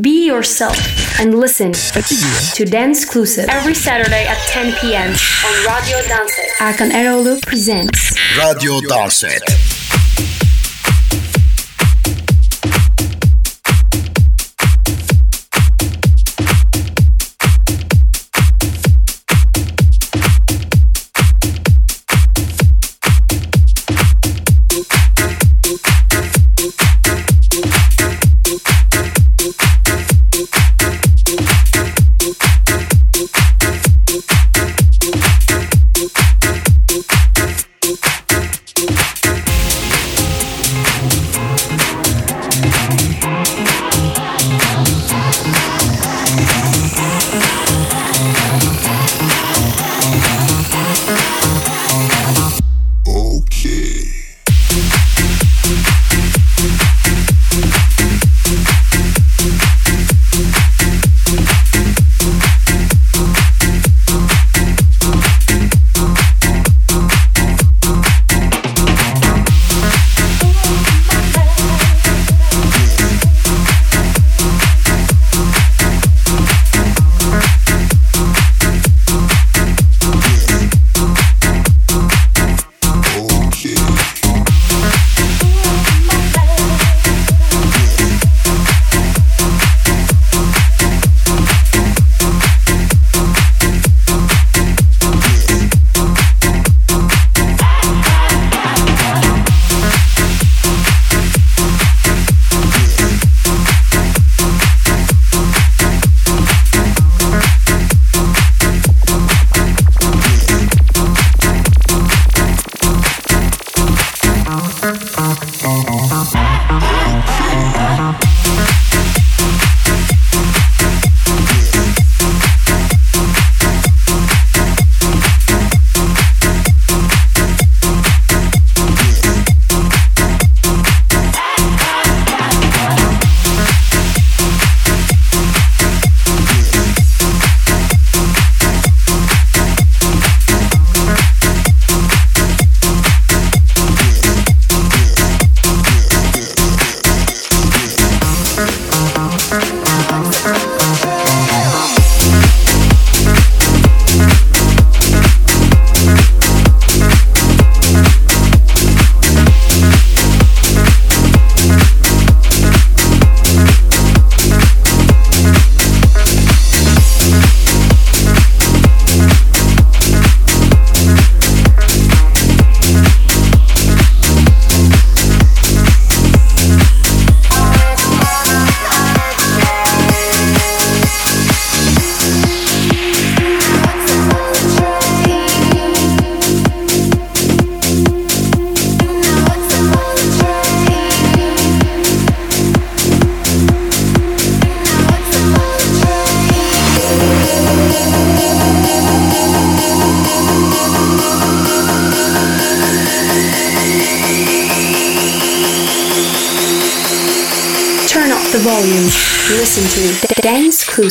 Be yourself and listen to Dance Exclusive every Saturday at 10 p.m. on Radio Danset. Erkan Eroğlu presents Radio Danset.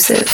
Exclusive.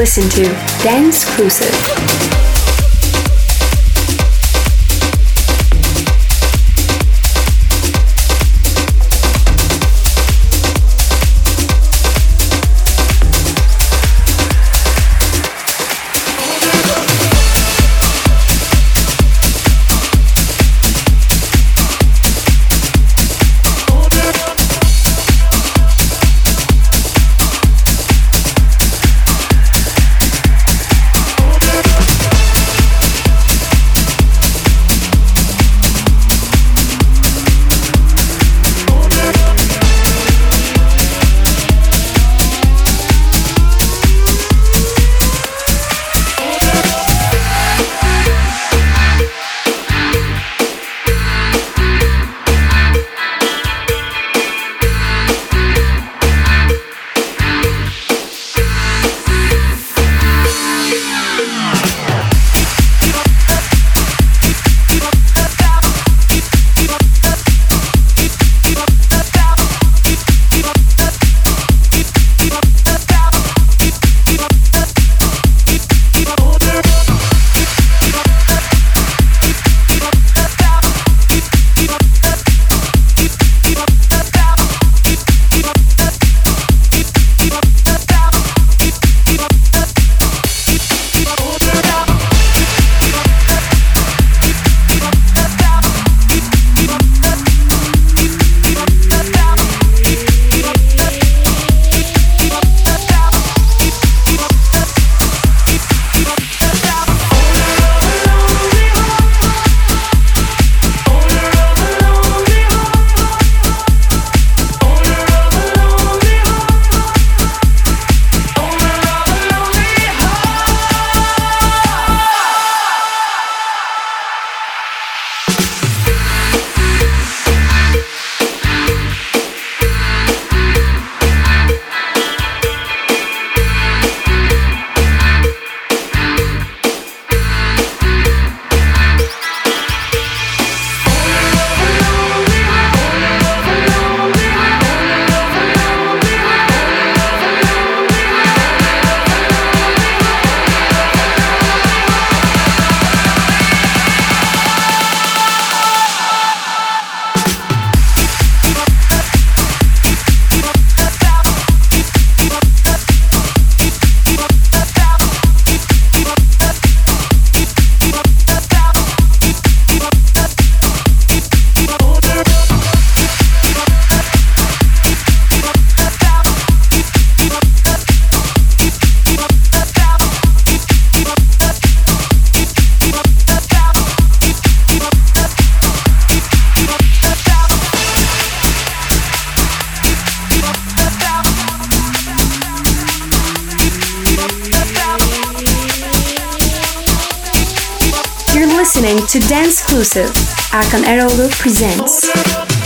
Listen to Dance Exclusive. to Dance Exclusive, Erkan Eroğlu presents.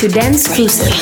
To Dance Exclusive.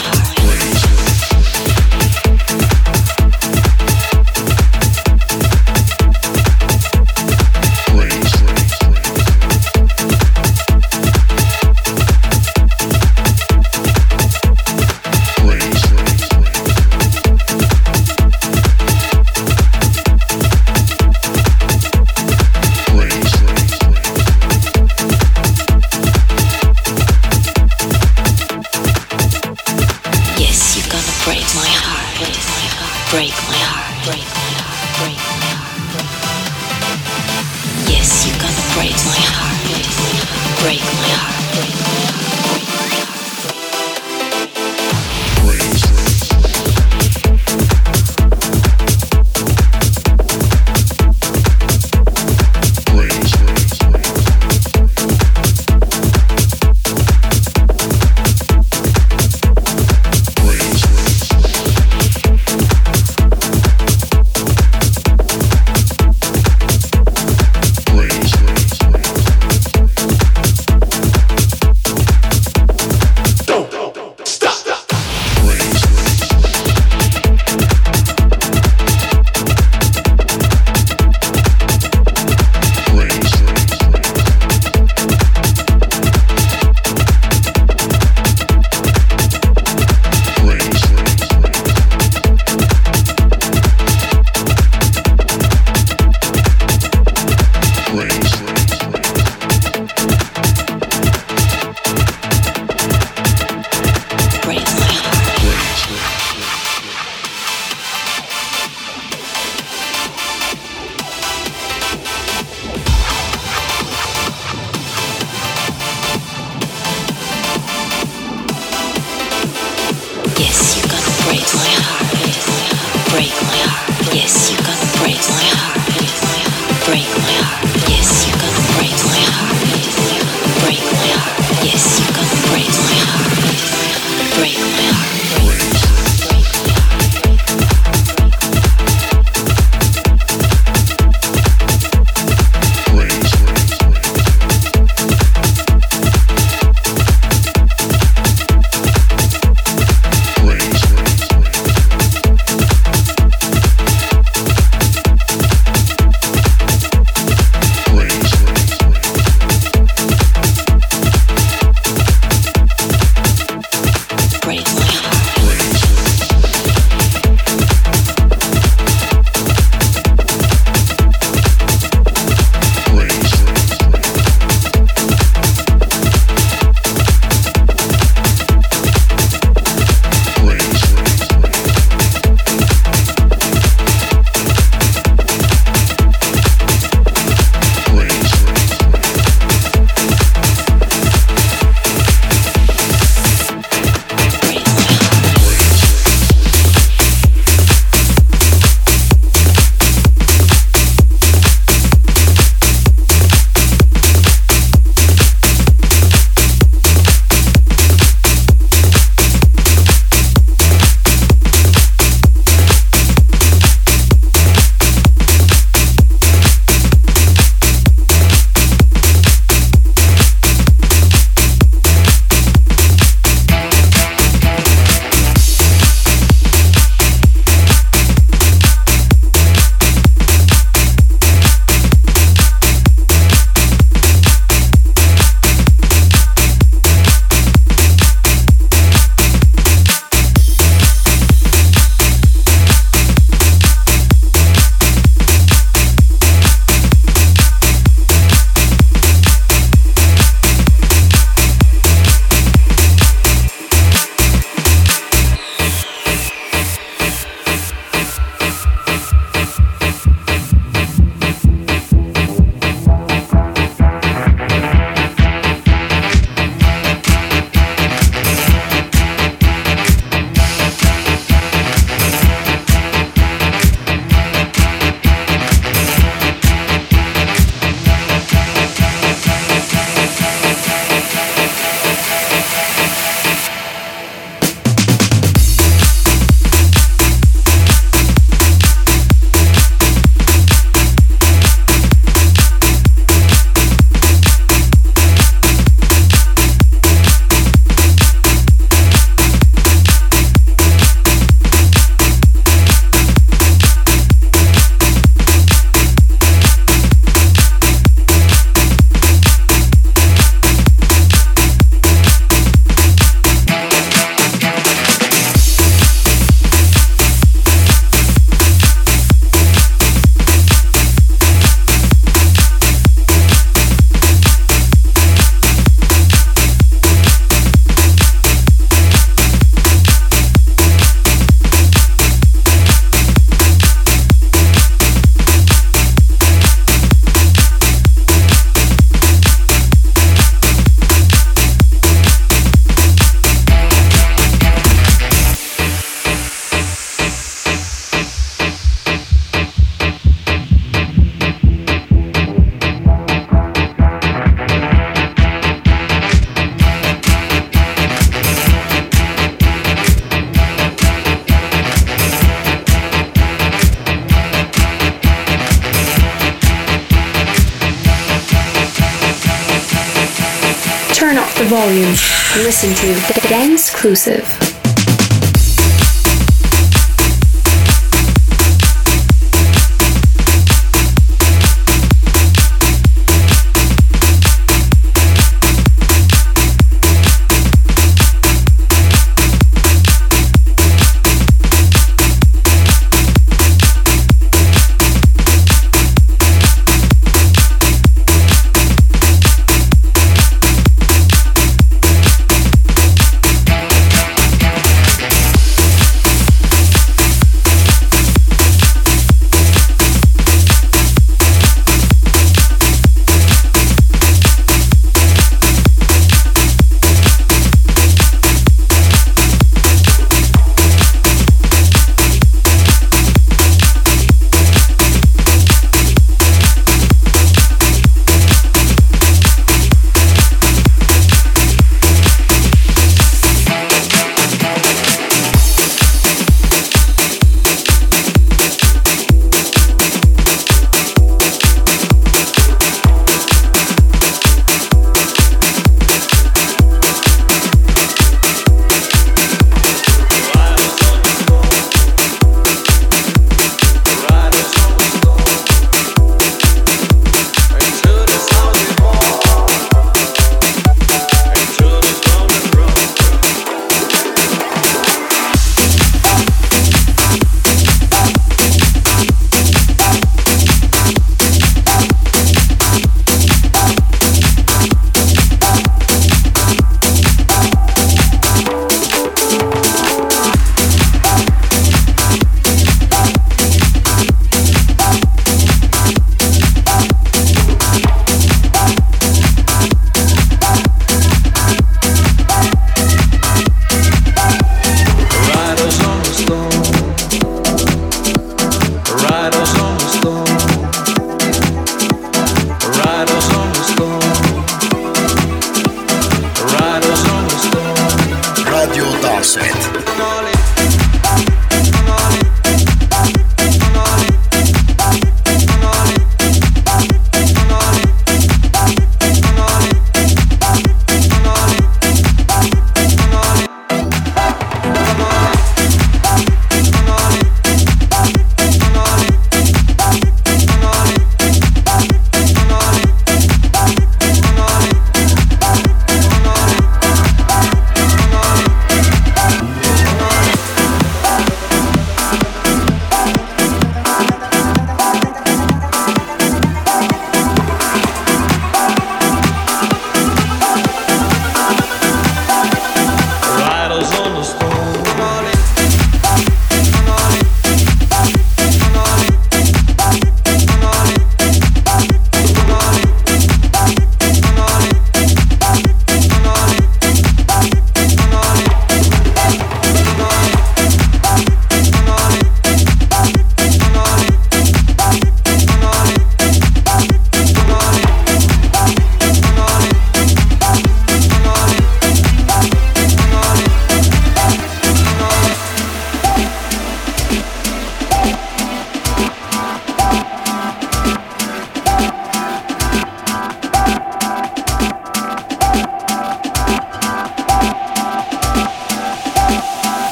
Dance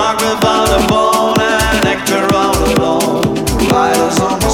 rock without a bone, an actor all alone, Riders on the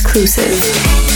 Exclusive.